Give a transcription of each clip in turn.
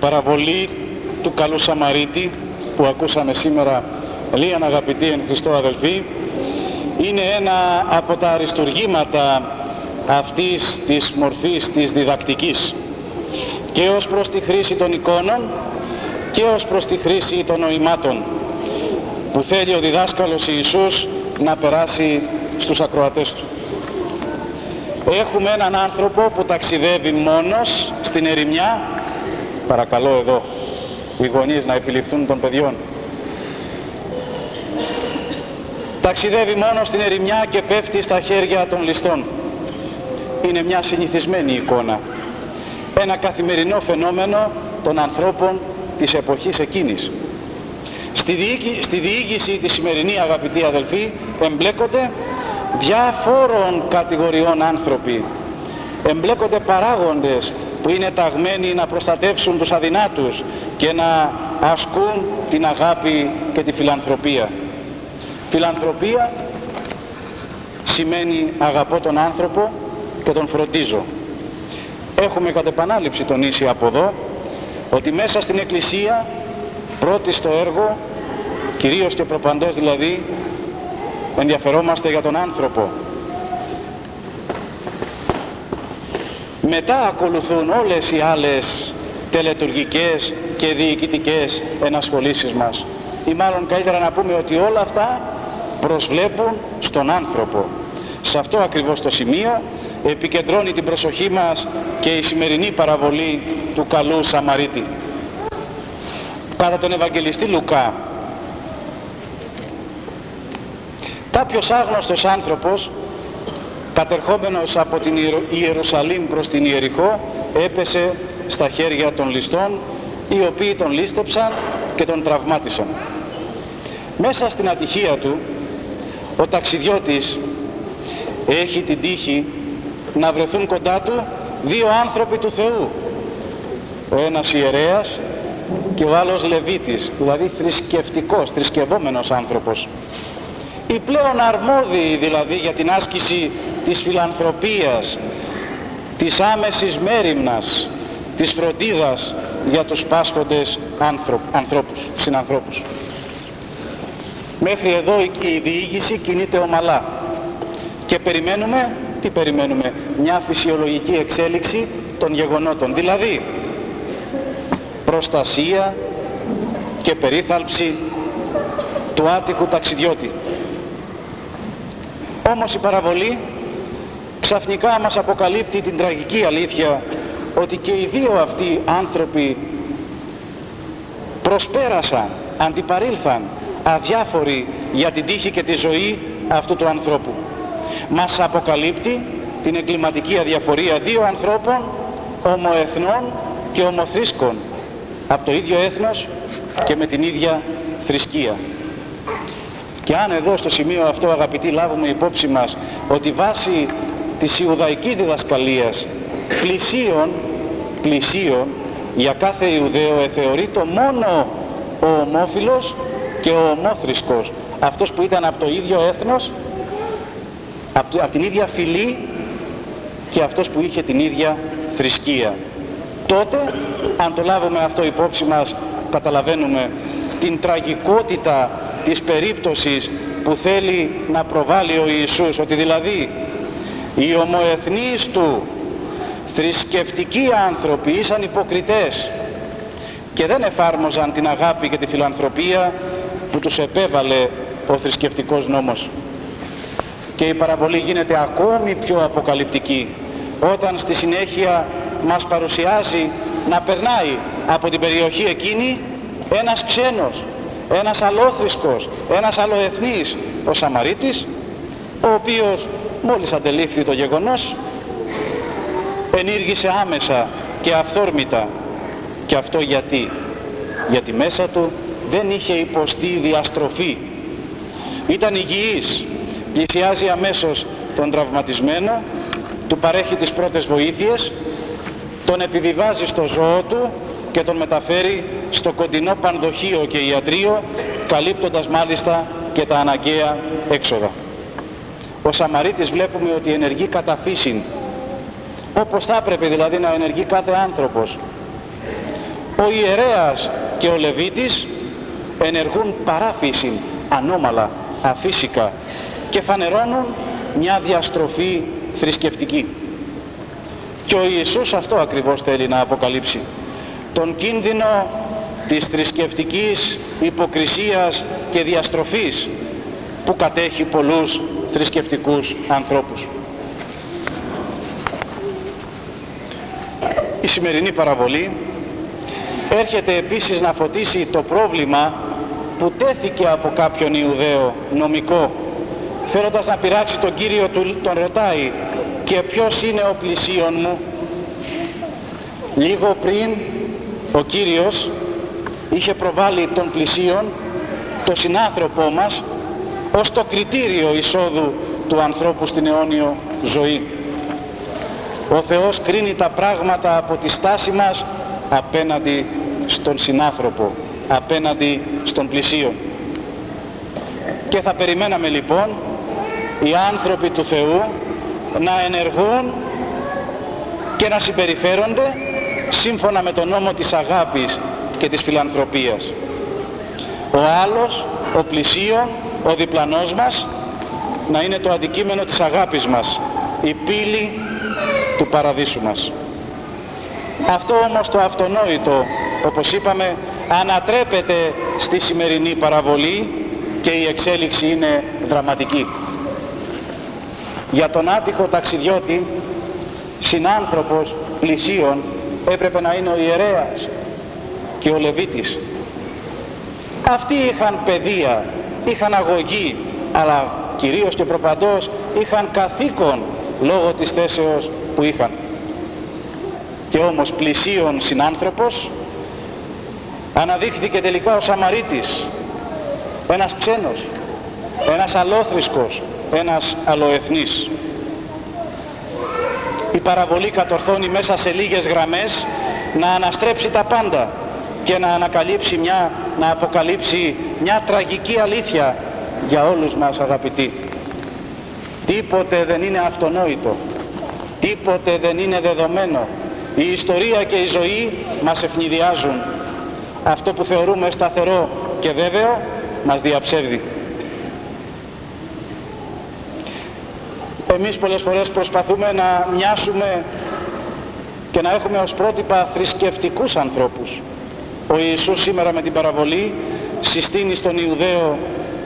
παραβολή του καλού Σαμαρίτη που ακούσαμε σήμερα λίγαν αγαπητοί εν Χριστώ αδελφοί είναι ένα από τα αριστουργήματα αυτής της μορφής της διδακτικής και ως προς τη χρήση των εικόνων και ως προς τη χρήση των νοημάτων που θέλει ο διδάσκαλος Ιησούς να περάσει στους ακροατές του. Έχουμε έναν άνθρωπο που ταξιδεύει μόνος στην ερημιά. Παρακαλώ εδώ οι γονείς να επιληφθούν των παιδιών. Ταξιδεύει μόνος στην ερημιά και πέφτει στα χέρια των ληστών. Είναι μια συνηθισμένη εικόνα. Ένα καθημερινό φαινόμενο των ανθρώπων της εποχής εκείνης. Στη, στη διοίκηση της σημερινή αγαπητοί αδελφοί εμπλέκονται διάφορων κατηγοριών άνθρωποι. Εμπλέκονται παράγοντες που είναι ταγμένοι να προστατεύσουν τους αδυνάτους και να ασκούν την αγάπη και τη φιλανθρωπία. Φιλανθρωπία σημαίνει αγαπώ τον άνθρωπο και τον φροντίζω. Έχουμε κατ' επανάληψη τονίσει από εδώ ότι μέσα στην Εκκλησία πρώτη στο έργο, κυρίως και προπαντός δηλαδή, ενδιαφερόμαστε για τον άνθρωπο. Μετά ακολουθούν όλες οι άλλες τελετουργικές και διοικητικές ενασχολήσεις μας. Ή μάλλον καλύτερα να πούμε ότι όλα αυτά προσβλέπουν στον άνθρωπο. Σε αυτό ακριβώς το σημείο επικεντρώνει την προσοχή μας και η σημερινή παραβολή του καλού Σαμαρίτη. Κατά τον Ευαγγελιστή Λουκά, κάποιος άγνωστος άνθρωπος κατερχόμενος από την Ιερουσαλήμ προς την Ιεριχώ έπεσε στα χέρια των ληστών οι οποίοι τον λίστεψαν και τον τραυμάτισαν. Μέσα στην ατυχία του ο ταξιδιώτης έχει την τύχη να βρεθούν κοντά του δύο άνθρωποι του Θεού. Ο ένας ιερέας και ο άλλος Λεβίτης, δηλαδή θρησκευτικός, θρησκευόμενος άνθρωπος. Οι πλέον αρμόδιοι δηλαδή για την άσκηση της φιλανθρωπίας, της άμεσης μέρημνας, της φροντίδας για τους πάσχοντες ανθρώπους, συνανθρώπους. Μέχρι εδώ η διήγηση κινείται ομαλά και περιμένουμε, τι περιμένουμε, μια φυσιολογική εξέλιξη των γεγονότων. Δηλαδή, προστασία και περίθαλψη του άτυχου ταξιδιώτη. Όμως η παραβολή ξαφνικά μας αποκαλύπτει την τραγική αλήθεια ότι και οι δύο αυτοί άνθρωποι προσπέρασαν, αντιπαρήλθαν αδιάφοροι για την τύχη και τη ζωή αυτού του ανθρώπου. Μας αποκαλύπτει την εγκληματική αδιαφορία δύο ανθρώπων ομοεθνών και ομοθρήσκων από το ίδιο έθνος και με την ίδια θρησκεία. Και αν εδώ στο σημείο αυτό αγαπητοί λάβουμε υπόψη μας ότι βάσει της Ιουδαϊκής διδασκαλίας πλησίων, πλησίων για κάθε Ιουδαίο εθεωρείται μόνο ο ομόφιλος και ο ομόθρησκος. Αυτός που ήταν από το ίδιο έθνος από, την ίδια φυλή και αυτός που είχε την ίδια θρησκεία. Τότε αν το λάβουμε αυτό υπόψη μας καταλαβαίνουμε την τραγικότητα της περίπτωσης που θέλει να προβάλλει ο Ιησούς ότι δηλαδή οι ομοεθνείς του θρησκευτικοί άνθρωποι ήσαν υποκριτές και δεν εφάρμοζαν την αγάπη και τη φιλανθρωπία που τους επέβαλε ο θρησκευτικός νόμος. Και η παραβολή γίνεται ακόμη πιο αποκαλυπτική όταν στη συνέχεια μας παρουσιάζει να περνάει από την περιοχή εκείνη ένας ξένος, ένας αλόθρησκος, ένας αλλοεθνής, ο Σαμαρίτης, ο οποίος μόλις αντελήφθη το γεγονός ενήργησε άμεσα και αυθόρμητα και αυτό γιατί; Γιατί μέσα του δεν είχε υποστεί διαστροφή ήταν υγιής πλησιάζει αμέσως τον τραυματισμένο του παρέχει τις πρώτες βοήθειες τον επιβιβάζει στο ζώο του και τον μεταφέρει στο κοντινό πανδοχείο και ιατρείο καλύπτοντας μάλιστα και τα αναγκαία έξοδα. Ο Σαμαρίτης βλέπουμε ότι ενεργεί κατά φύσιν όπως θα έπρεπε δηλαδή να ενεργεί κάθε άνθρωπος ο ιερέας και ο Λεβίτης ενεργούν παράφυση, ανώμαλα, αφύσικα και φανερώνουν μια διαστροφή θρησκευτική. Και ο Ιησούς αυτό ακριβώς θέλει να αποκαλύψει. Τον κίνδυνο της θρησκευτικής υποκρισίας και διαστροφής που κατέχει πολλούς θρησκευτικούς ανθρώπους. Η σημερινή παραβολή έρχεται επίσης να φωτίσει το πρόβλημα που τέθηκε από κάποιον Ιουδαίο νομικό θέλοντας να πειράξει τον Κύριο του, τον ρωτάει και ποιος είναι ο πλησίον μου; Λίγο πριν ο Κύριος είχε προβάλει τον πλησίον το συνάνθρωπό μας ως το κριτήριο εισόδου του ανθρώπου στην αιώνιο ζωή. Ο Θεός κρίνει τα πράγματα από τη στάση μας απέναντι στον συνάνθρωπο, απέναντι στον πλησίον. Και θα περιμέναμε λοιπόν οι άνθρωποι του Θεού να ενεργούν και να συμπεριφέρονται σύμφωνα με τον νόμο της αγάπης και της φιλανθρωπίας. Ο άλλος, ο πλησίον, ο διπλανός μας να είναι το αντικείμενο της αγάπης μας, η πύλη του παραδείσου μας. Αυτό όμως το αυτονόητο, όπως είπαμε, ανατρέπεται στη σημερινή παραβολή και η εξέλιξη είναι δραματική. Για τον άτυχο ταξιδιώτη, συνάνθρωπος πλησίων, έπρεπε να είναι ο ιερέας και ο Λεβίτης. Αυτοί είχαν παιδεία, είχαν αγωγή, αλλά κυρίως και προπαντός είχαν καθήκον λόγω της θέσεως που είχαν. Και όμως πλησίων συνάνθρωπος αναδείχθηκε τελικά ο Σαμαρίτης, ένας ξένος, ένας αλόθρησκος, ένας αλλοεθνής. Η παραβολή κατορθώνει μέσα σε λίγες γραμμές να αναστρέψει τα πάντα και να ανακαλύψει μια, να αποκαλύψει μια τραγική αλήθεια για όλους μας αγαπητοί. Τίποτε δεν είναι αυτονόητο. Τίποτε δεν είναι δεδομένο. Η ιστορία και η ζωή μας ευνηδιάζουν. Αυτό που θεωρούμε σταθερό και βέβαιο μας διαψεύδει. Εμείς πολλές φορές προσπαθούμε να μοιάσουμε και να έχουμε ως πρότυπα θρησκευτικούς ανθρώπους. Ο Ιησούς σήμερα με την παραβολή συστήνει στον Ιουδαίο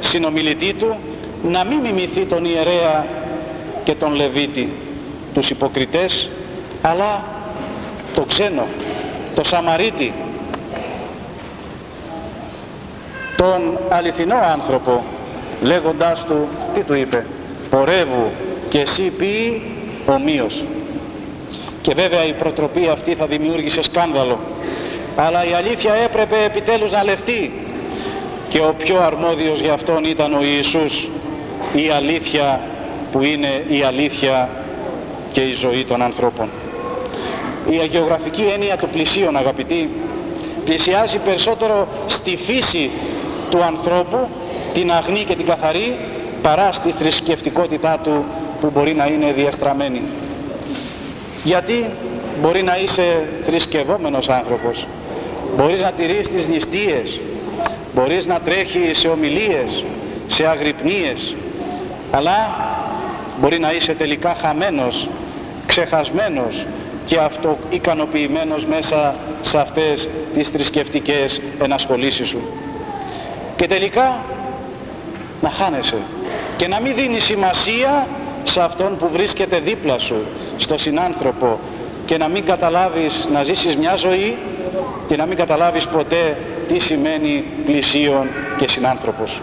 συνομιλητή του να μην μιμηθεί τον ιερέα και τον Λεβίτη, τους υποκριτές, αλλά το ξένο, το Σαμαρίτη, τον αληθινό άνθρωπο, λέγοντάς του, τι του είπε, πορεύου και εσύ πει ομοίως. Και βέβαια η προτροπή αυτή θα δημιούργησε σκάνδαλο. Αλλά η αλήθεια έπρεπε επιτέλους να λεχτεί. Και ο πιο αρμόδιος για αυτόν ήταν ο Ιησούς. Η αλήθεια που είναι η αλήθεια και η ζωή των ανθρώπων. Η αγιογραφική έννοια του πλησίων αγαπητοί πλησιάζει περισσότερο στη φύση του ανθρώπου την αγνή και την καθαρή παρά στη θρησκευτικότητά του που μπορεί να είναι διαστραμμένη. Γιατί μπορεί να είσαι θρησκευόμενος άνθρωπος, μπορείς να τηρείς τις νηστείες, μπορείς να τρέχεις σε ομιλίες, σε αγρυπνίες, αλλά μπορεί να είσαι τελικά χαμένος, ξεχασμένος και αυτοικανοποιημένος μέσα σε αυτές τις θρησκευτικές ενασχολήσεις σου. Και τελικά να χάνεσαι και να μην δίνεις σημασία σε αυτόν που βρίσκεται δίπλα σου, στο συνάνθρωπο και να μην καταλάβεις να ζήσεις μια ζωή και να μην καταλάβεις ποτέ τι σημαίνει πλησίον και συνάνθρωπος.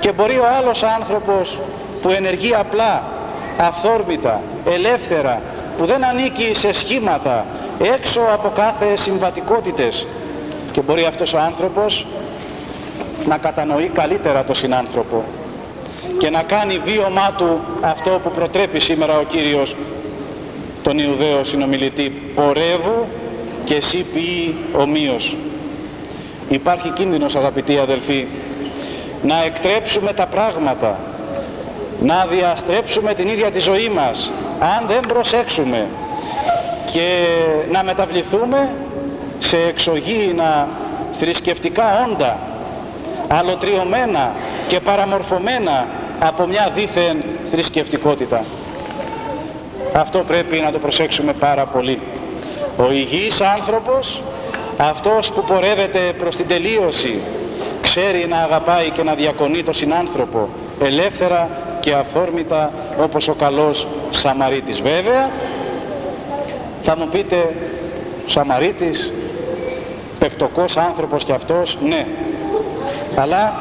Και μπορεί ο άλλος άνθρωπος που ενεργεί απλά, αυθόρμητα, ελεύθερα, που δεν ανήκει σε σχήματα, έξω από κάθε συμβατικότητες και μπορεί αυτός ο άνθρωπος να κατανοεί καλύτερα το συνάνθρωπο και να κάνει βίωμά του αυτό που προτρέπει σήμερα ο Κύριος τον Ιουδαίο συνομιλητή πορεύου και εσύ ποιεί ομοίως υπάρχει κίνδυνος αγαπητοί αδελφοί να εκτρέψουμε τα πράγματα να διαστρέψουμε την ίδια τη ζωή μας αν δεν προσέξουμε και να μεταβληθούμε σε εξωγήινα θρησκευτικά όντα, αλωτριωμένα και παραμορφωμένα από μια δίθεν θρησκευτικότητα. Αυτό πρέπει να το προσέξουμε πάρα πολύ. Ο υγιής άνθρωπος, αυτός που πορεύεται προς την τελείωση, ξέρει να αγαπάει και να διακονεί τον συνάνθρωπο ελεύθερα και αυθόρμητα όπως ο καλός Σαμαρίτης. Βέβαια, θα μου πείτε, Σαμαρίτης, πεπτοκός άνθρωπος και αυτός, ναι. Αλλά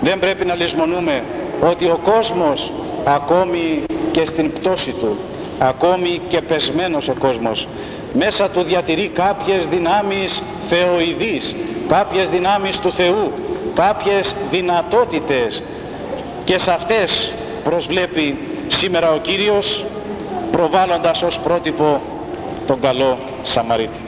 δεν πρέπει να λησμονούμε ότι ο κόσμος ακόμη και στην πτώση του, ακόμη και πεσμένος ο κόσμος, μέσα του διατηρεί κάποιες δυνάμεις θεοειδείς, κάποιες δυνάμεις του Θεού, κάποιες δυνατότητες και σε αυτές προσβλέπει σήμερα ο Κύριος προβάλλοντας ως πρότυπο τον καλό Σαμαρίτη.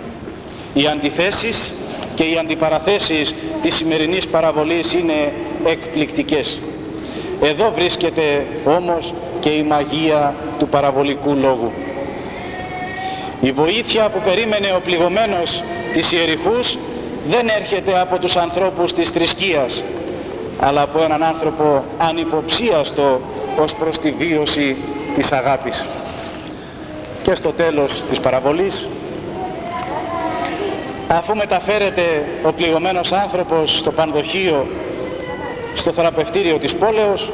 Οι αντιθέσεις και οι αντιπαραθέσεις της σημερινής παραβολής είναι εκπληκτικές. Εδώ βρίσκεται όμως και η μαγεία του παραβολικού λόγου. Η βοήθεια που περίμενε ο πληγωμένος της Ιεριχούς δεν έρχεται από τους ανθρώπους της θρησκείας, αλλά από έναν άνθρωπο ανυποψίαστο ως προς τη βίωση της αγάπης. Και στο τέλος της παραβολής, αφού μεταφέρεται ο πληγωμένος άνθρωπος στο πανδοχείο, στο θεραπευτήριο της πόλεως,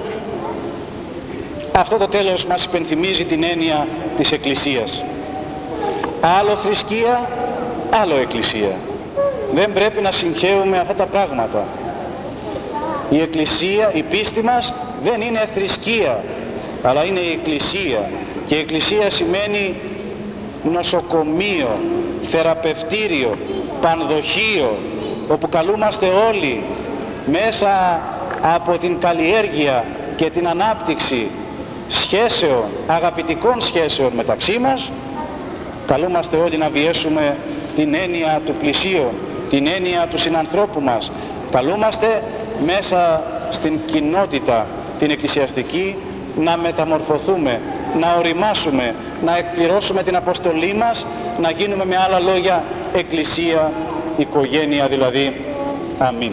αυτό το τέλος μας υπενθυμίζει την έννοια της Εκκλησίας. Άλλο θρησκεία, άλλο Εκκλησία. Δεν πρέπει να συγχαίουμε αυτά τα πράγματα. Η Εκκλησία, η πίστη μας δεν είναι θρησκεία, αλλά είναι η Εκκλησία. Και η Εκκλησία σημαίνει νοσοκομείο, θεραπευτήριο, πανδοχείο, όπου καλούμαστε όλοι μέσα από την καλλιέργεια και την ανάπτυξη σχέσεων, αγαπητικών σχέσεων μεταξύ μας, καλούμαστε όλοι να βιέσουμε την έννοια του πλησίου, την έννοια του συνανθρώπου μας. Καλούμαστε μέσα στην κοινότητα την εκκλησιαστική να μεταμορφωθούμε, να οριμάσουμε, να εκπληρώσουμε την αποστολή μας, να γίνουμε με άλλα λόγια εκκλησία, οικογένεια δηλαδή. Αμήν.